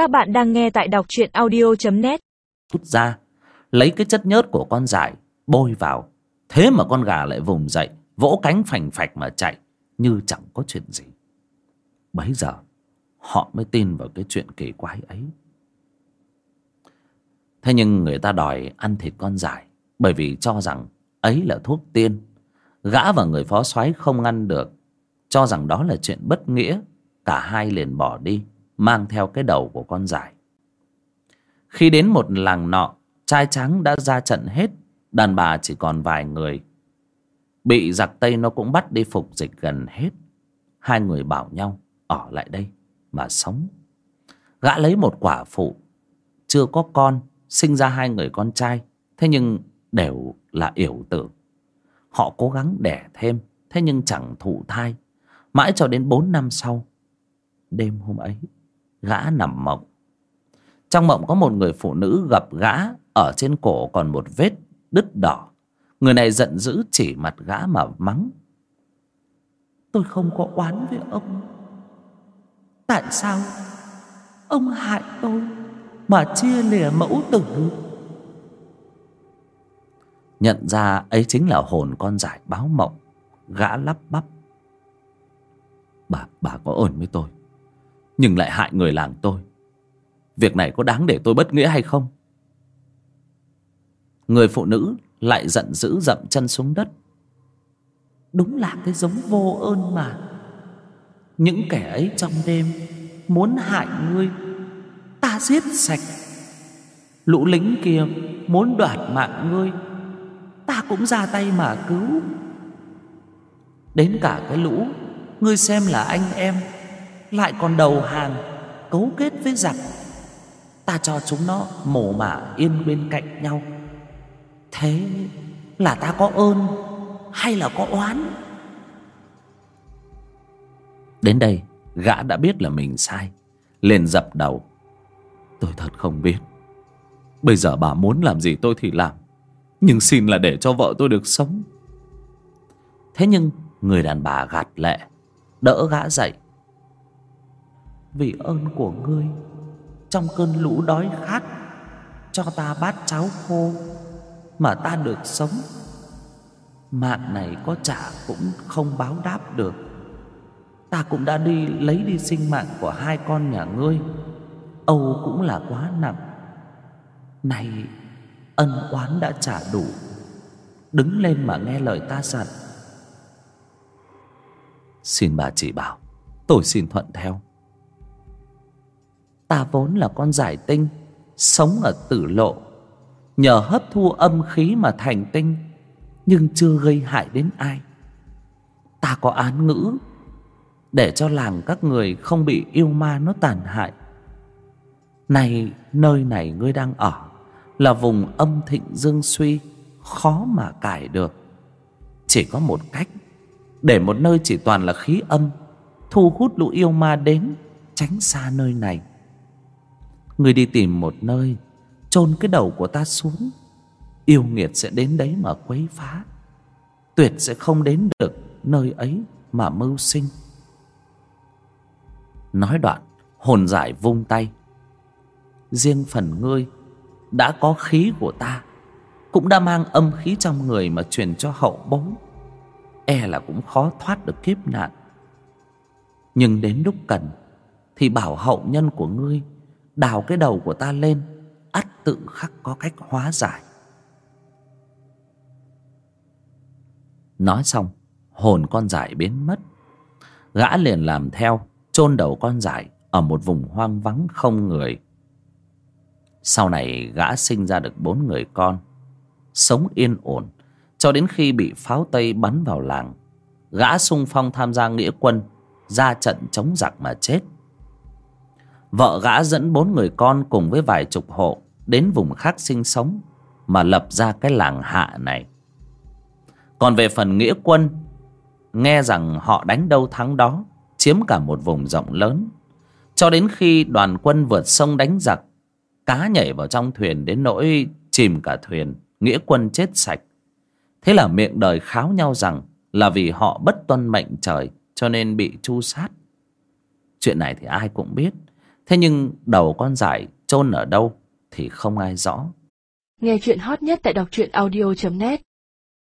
Các bạn đang nghe tại đọc truyện audio.net Rút ra, Lấy cái chất nhớt của con dại, Bôi vào. Thế mà con gà lại vùng dậy, Vỗ cánh phành phạch mà chạy, Như chẳng có chuyện gì. Bấy giờ, Họ mới tin vào cái chuyện kỳ quái ấy. Thế nhưng người ta đòi ăn thịt con dại, Bởi vì cho rằng ấy là thuốc tiên. Gã và người phó soái không ngăn được, Cho rằng đó là chuyện bất nghĩa, Cả hai liền bỏ đi. Mang theo cái đầu của con dài. Khi đến một làng nọ, Trai trắng đã ra trận hết, Đàn bà chỉ còn vài người. Bị giặc Tây nó cũng bắt đi phục dịch gần hết. Hai người bảo nhau, Ở lại đây mà sống. Gã lấy một quả phụ, Chưa có con, Sinh ra hai người con trai, Thế nhưng đều là yểu tử. Họ cố gắng đẻ thêm, Thế nhưng chẳng thụ thai. Mãi cho đến bốn năm sau, Đêm hôm ấy Gã nằm mộng. Trong mộng có một người phụ nữ gặp gã Ở trên cổ còn một vết đứt đỏ. Người này giận dữ chỉ mặt gã mà mắng. Tôi không có oán với ông. Tại sao Ông hại tôi Mà chia lìa mẫu tử? Nhận ra ấy chính là hồn con giải báo mộng Gã lắp bắp. Bà, bà có ơn với tôi nhưng lại hại người làng tôi. Việc này có đáng để tôi bất nghĩa hay không? Người phụ nữ lại giận dữ dậm chân xuống đất. Đúng là cái giống vô ơn mà. Những kẻ ấy trong đêm Muốn hại ngươi, Ta giết sạch. Lũ lính kia muốn đoạt mạng ngươi, Ta cũng ra tay mà cứu. Đến cả cái lũ, Ngươi xem là anh em lại còn đầu hàng Cấu kết với giặc. Ta cho chúng nó mổ mả yên bên cạnh nhau. Thế là ta có ơn Hay là có oán? Đến đây Gã đã biết là mình sai. Liền dập đầu. Tôi thật không biết. Bây giờ bà muốn làm gì tôi thì làm. Nhưng xin là để cho vợ tôi được sống. Thế nhưng Người đàn bà gạt lệ Đỡ gã dậy vì ơn của ngươi. Trong cơn lũ đói khát, Cho ta bát cháo khô, Mà ta được sống. Mạng này có trả cũng không báo đáp được. Ta cũng đã đi lấy đi sinh mạng của hai con nhà ngươi. Âu cũng là quá nặng. Này, ân oán đã trả đủ. Đứng lên mà nghe lời ta dặn. Xin bà chỉ bảo, Tôi xin thuận theo. Ta vốn là con giải tinh, Sống ở tử lộ. Nhờ hấp thu âm khí mà thành tinh, Nhưng chưa gây hại đến ai. Ta có án ngữ, Để cho làng các người không bị yêu ma nó tàn hại. Này nơi này ngươi đang ở Là vùng âm thịnh dương suy, Khó mà cải được. Chỉ có một cách, để một nơi chỉ toàn là khí âm, thu hút lũ yêu ma đến, tránh xa nơi này người đi tìm một nơi, chôn cái đầu của ta xuống. Yêu nghiệt sẽ đến đấy mà quấy phá. Tuyệt sẽ không đến được nơi ấy mà mưu sinh. Nói đoạn, hồn giải vung tay. Riêng phần ngươi đã có khí của ta, cũng đã mang âm khí trong người mà truyền cho hậu bối. E là cũng khó thoát được kiếp nạn. Nhưng đến lúc cần, thì bảo hậu nhân của ngươi đào cái đầu của ta lên, ắt tự khắc có cách hóa giải. Nói xong, hồn con giải biến mất. Gã liền làm theo, chôn đầu con giải ở một vùng hoang vắng không người. Sau này, gã sinh ra được bốn người con, sống yên ổn. Cho đến khi bị pháo tây bắn vào làng, gã sung phong tham gia nghĩa quân, ra trận chống giặc mà chết vợ gã dẫn bốn người con cùng với vài chục hộ đến vùng khác sinh sống mà lập ra cái làng hạ này. Còn về phần nghĩa quân, nghe rằng họ đánh đâu thắng đó, chiếm cả một vùng rộng lớn. Cho đến khi đoàn quân vượt sông đánh giặc, cá nhảy vào trong thuyền đến nỗi chìm cả thuyền, nghĩa quân chết sạch. Thế là miệng đời kháo nhau rằng là vì họ bất tuân mệnh trời cho nên bị chu sát. Chuyện này thì ai cũng biết thế nhưng đầu con dại chôn ở đâu thì không ai rõ. Nghe chuyện hot nhất tại đọc truyện audio net.